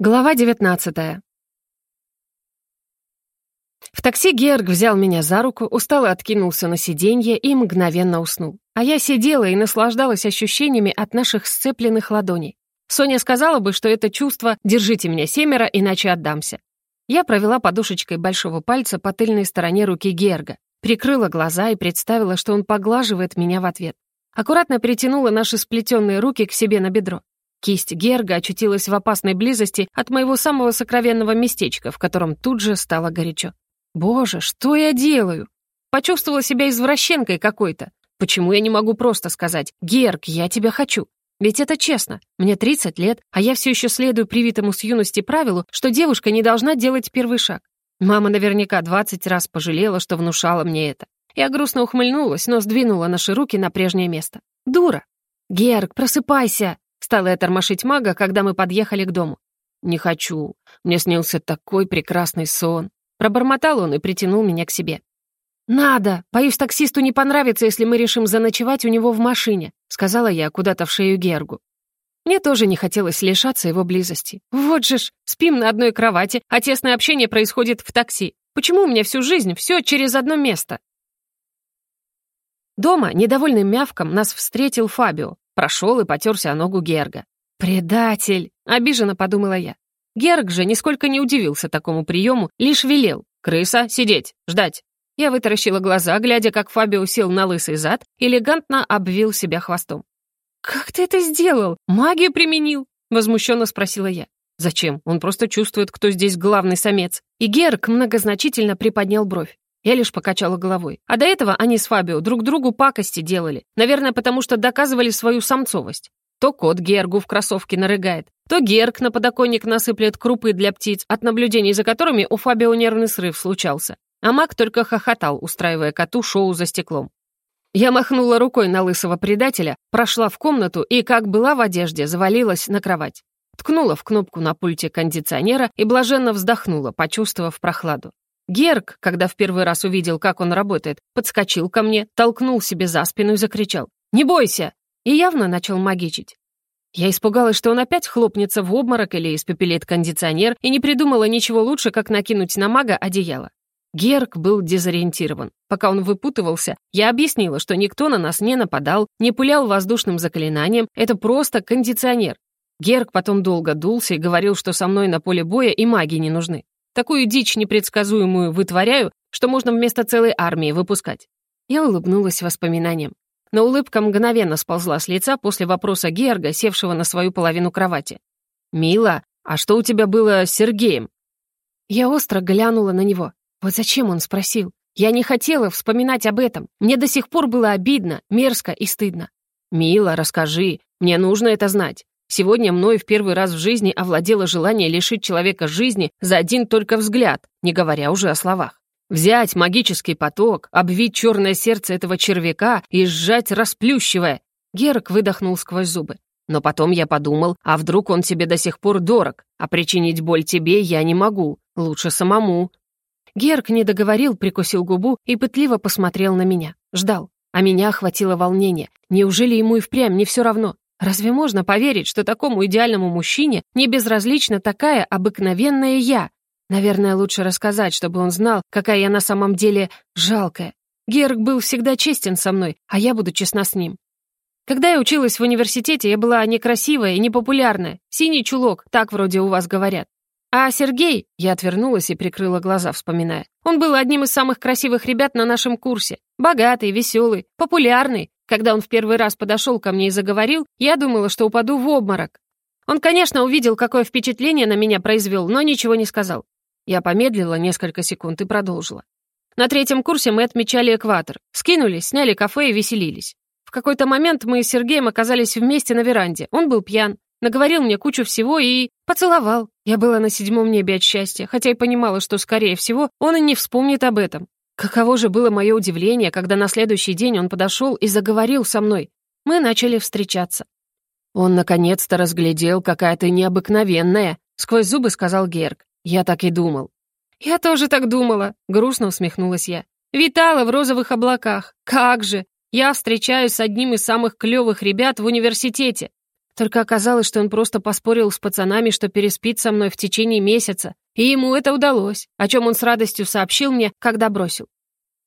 Глава 19 В такси Герг взял меня за руку, устало откинулся на сиденье и мгновенно уснул. А я сидела и наслаждалась ощущениями от наших сцепленных ладоней. Соня сказала бы, что это чувство «держите меня семеро, иначе отдамся». Я провела подушечкой большого пальца по тыльной стороне руки Герга, прикрыла глаза и представила, что он поглаживает меня в ответ. Аккуратно притянула наши сплетенные руки к себе на бедро. Кисть Герга очутилась в опасной близости от моего самого сокровенного местечка, в котором тут же стало горячо. Боже, что я делаю? Почувствовала себя извращенкой какой-то. Почему я не могу просто сказать «Герг, я тебя хочу»? Ведь это честно. Мне 30 лет, а я все еще следую привитому с юности правилу, что девушка не должна делать первый шаг. Мама наверняка 20 раз пожалела, что внушала мне это. Я грустно ухмыльнулась, но сдвинула наши руки на прежнее место. Дура! «Герг, просыпайся!» Стала я тормошить мага, когда мы подъехали к дому. «Не хочу. Мне снился такой прекрасный сон». Пробормотал он и притянул меня к себе. «Надо! Боюсь, таксисту не понравится, если мы решим заночевать у него в машине», сказала я куда-то в шею Гергу. Мне тоже не хотелось лишаться его близости. Вот же ж, спим на одной кровати, а тесное общение происходит в такси. Почему у меня всю жизнь все через одно место? Дома, недовольным мявком, нас встретил Фабио. Прошел и потерся о ногу Герга. «Предатель!» — обиженно подумала я. Герг же нисколько не удивился такому приему, лишь велел. «Крыса, сидеть, ждать!» Я вытаращила глаза, глядя, как Фабио сел на лысый зад, элегантно обвил себя хвостом. «Как ты это сделал? Магию применил?» — возмущенно спросила я. «Зачем? Он просто чувствует, кто здесь главный самец». И Герг многозначительно приподнял бровь. Я лишь покачала головой. А до этого они с Фабио друг другу пакости делали. Наверное, потому что доказывали свою самцовость. То кот Гергу в кроссовке нарыгает, то Герг на подоконник насыплет крупы для птиц, от наблюдений за которыми у Фабио нервный срыв случался. А Мак только хохотал, устраивая коту шоу за стеклом. Я махнула рукой на лысого предателя, прошла в комнату и, как была в одежде, завалилась на кровать. Ткнула в кнопку на пульте кондиционера и блаженно вздохнула, почувствовав прохладу. Герк, когда в первый раз увидел, как он работает, подскочил ко мне, толкнул себе за спину и закричал «Не бойся!» и явно начал магичить. Я испугалась, что он опять хлопнется в обморок или испепелит кондиционер, и не придумала ничего лучше, как накинуть на мага одеяло. Герк был дезориентирован. Пока он выпутывался, я объяснила, что никто на нас не нападал, не пулял воздушным заклинанием, это просто кондиционер. Герк потом долго дулся и говорил, что со мной на поле боя и маги не нужны. Такую дичь непредсказуемую вытворяю, что можно вместо целой армии выпускать». Я улыбнулась воспоминаниям. Но улыбка мгновенно сползла с лица после вопроса Георга, севшего на свою половину кровати. «Мила, а что у тебя было с Сергеем?» Я остро глянула на него. Вот зачем он спросил? Я не хотела вспоминать об этом. Мне до сих пор было обидно, мерзко и стыдно. «Мила, расскажи. Мне нужно это знать. Сегодня мной в первый раз в жизни овладело желание лишить человека жизни за один только взгляд, не говоря уже о словах. Взять магический поток, обвить черное сердце этого червяка и сжать, расплющивая. Герк выдохнул сквозь зубы. Но потом я подумал, а вдруг он тебе до сих пор дорог, а причинить боль тебе я не могу, лучше самому. Герк не договорил, прикусил губу и пытливо посмотрел на меня. Ждал. А меня охватило волнение. Неужели ему и впрямь не все равно? Разве можно поверить, что такому идеальному мужчине не безразлична такая обыкновенная я? Наверное, лучше рассказать, чтобы он знал, какая я на самом деле жалкая. Герк был всегда честен со мной, а я буду честна с ним. Когда я училась в университете, я была некрасивая и непопулярная. Синий чулок, так вроде у вас говорят. А Сергей, я отвернулась и прикрыла глаза, вспоминая. Он был одним из самых красивых ребят на нашем курсе. Богатый, веселый, популярный, когда он в первый раз подошел ко мне и заговорил, я думала, что упаду в обморок. Он, конечно, увидел, какое впечатление на меня произвел, но ничего не сказал. Я помедлила несколько секунд и продолжила. На третьем курсе мы отмечали экватор. Скинулись, сняли кафе и веселились. В какой-то момент мы с Сергеем оказались вместе на веранде. Он был пьян, наговорил мне кучу всего и... поцеловал. Я была на седьмом небе от счастья, хотя и понимала, что, скорее всего, он и не вспомнит об этом. Каково же было мое удивление, когда на следующий день он подошел и заговорил со мной. Мы начали встречаться. «Он наконец-то разглядел, какая ты необыкновенная», — сквозь зубы сказал Герк. «Я так и думал». «Я тоже так думала», — грустно усмехнулась я. «Витала в розовых облаках. Как же! Я встречаюсь с одним из самых клёвых ребят в университете. Только оказалось, что он просто поспорил с пацанами, что переспит со мной в течение месяца, и ему это удалось, о чем он с радостью сообщил мне, когда бросил.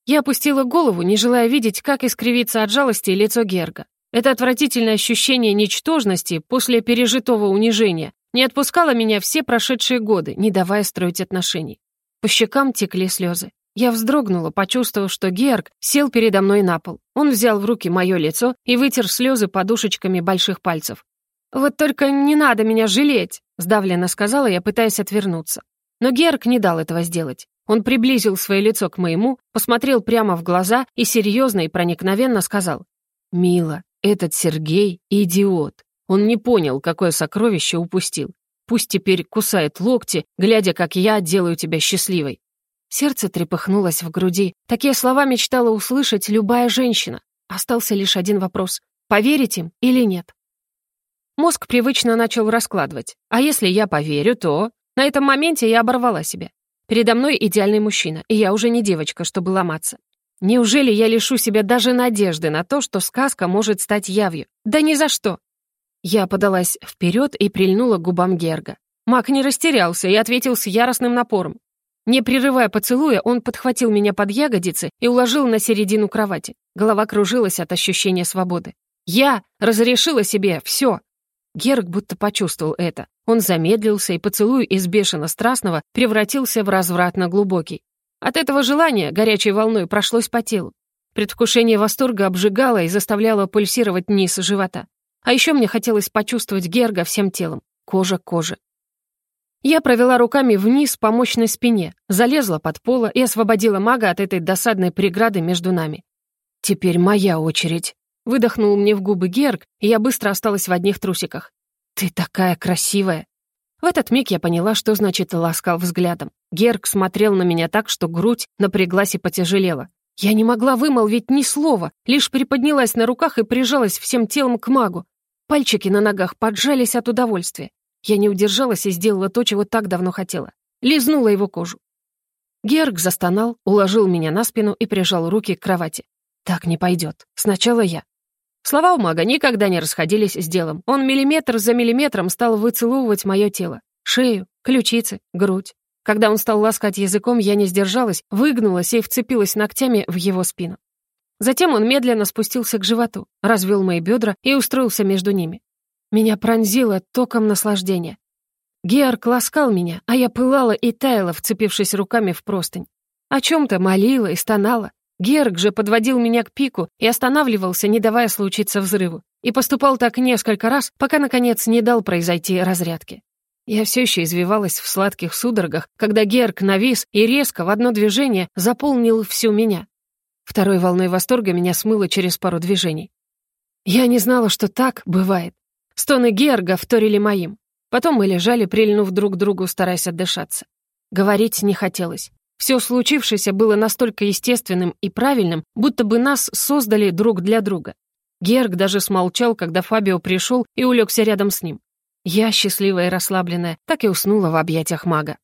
Я опустила голову, не желая видеть, как искривится от жалости лицо Герга. Это отвратительное ощущение ничтожности после пережитого унижения не отпускало меня все прошедшие годы, не давая строить отношений. По щекам текли слезы. Я вздрогнула, почувствовав, что Георг сел передо мной на пол. Он взял в руки мое лицо и вытер слезы подушечками больших пальцев. «Вот только не надо меня жалеть», — сдавленно сказала я, пытаясь отвернуться. Но Георг не дал этого сделать. Он приблизил свое лицо к моему, посмотрел прямо в глаза и серьезно и проникновенно сказал. «Мила, этот Сергей — идиот. Он не понял, какое сокровище упустил. Пусть теперь кусает локти, глядя, как я делаю тебя счастливой. Сердце трепыхнулось в груди. Такие слова мечтала услышать любая женщина. Остался лишь один вопрос. Поверить им или нет? Мозг привычно начал раскладывать. А если я поверю, то... На этом моменте я оборвала себя. Передо мной идеальный мужчина, и я уже не девочка, чтобы ломаться. Неужели я лишу себя даже надежды на то, что сказка может стать явью? Да ни за что! Я подалась вперед и прильнула к губам Герга. Маг не растерялся и ответил с яростным напором. Не прерывая поцелуя, он подхватил меня под ягодицы и уложил на середину кровати. Голова кружилась от ощущения свободы. Я разрешила себе все. Герк будто почувствовал это. Он замедлился, и поцелуй из бешено страстного превратился в развратно глубокий. От этого желания горячей волной прошлось по телу. Предвкушение восторга обжигало и заставляло пульсировать низ живота. А еще мне хотелось почувствовать Герга всем телом, кожа к коже. Я провела руками вниз по мощной спине, залезла под поло и освободила мага от этой досадной преграды между нами. «Теперь моя очередь», — выдохнул мне в губы Герг, и я быстро осталась в одних трусиках. «Ты такая красивая!» В этот миг я поняла, что значит ласкал взглядом. Герг смотрел на меня так, что грудь напряглась и потяжелела. Я не могла вымолвить ни слова, лишь приподнялась на руках и прижалась всем телом к магу. Пальчики на ногах поджались от удовольствия. Я не удержалась и сделала то, чего так давно хотела. Лизнула его кожу. Герг застонал, уложил меня на спину и прижал руки к кровати. «Так не пойдет. Сначала я». Слова у мага никогда не расходились с делом. Он миллиметр за миллиметром стал выцеловывать мое тело. Шею, ключицы, грудь. Когда он стал ласкать языком, я не сдержалась, выгнулась и вцепилась ногтями в его спину. Затем он медленно спустился к животу, развел мои бедра и устроился между ними. Меня пронзило током наслаждения. Георг ласкал меня, а я пылала и таяла, вцепившись руками в простынь. О чем-то молила и стонала. Георг же подводил меня к пику и останавливался, не давая случиться взрыву. И поступал так несколько раз, пока, наконец, не дал произойти разрядки. Я все еще извивалась в сладких судорогах, когда Герк навис и резко в одно движение заполнил всю меня. Второй волной восторга меня смыло через пару движений. Я не знала, что так бывает. Стоны Герга вторили моим. Потом мы лежали, прильнув друг к другу, стараясь отдышаться. Говорить не хотелось. Все случившееся было настолько естественным и правильным, будто бы нас создали друг для друга. Герг даже смолчал, когда Фабио пришел и улегся рядом с ним. Я, счастливая и расслабленная, так и уснула в объятиях мага.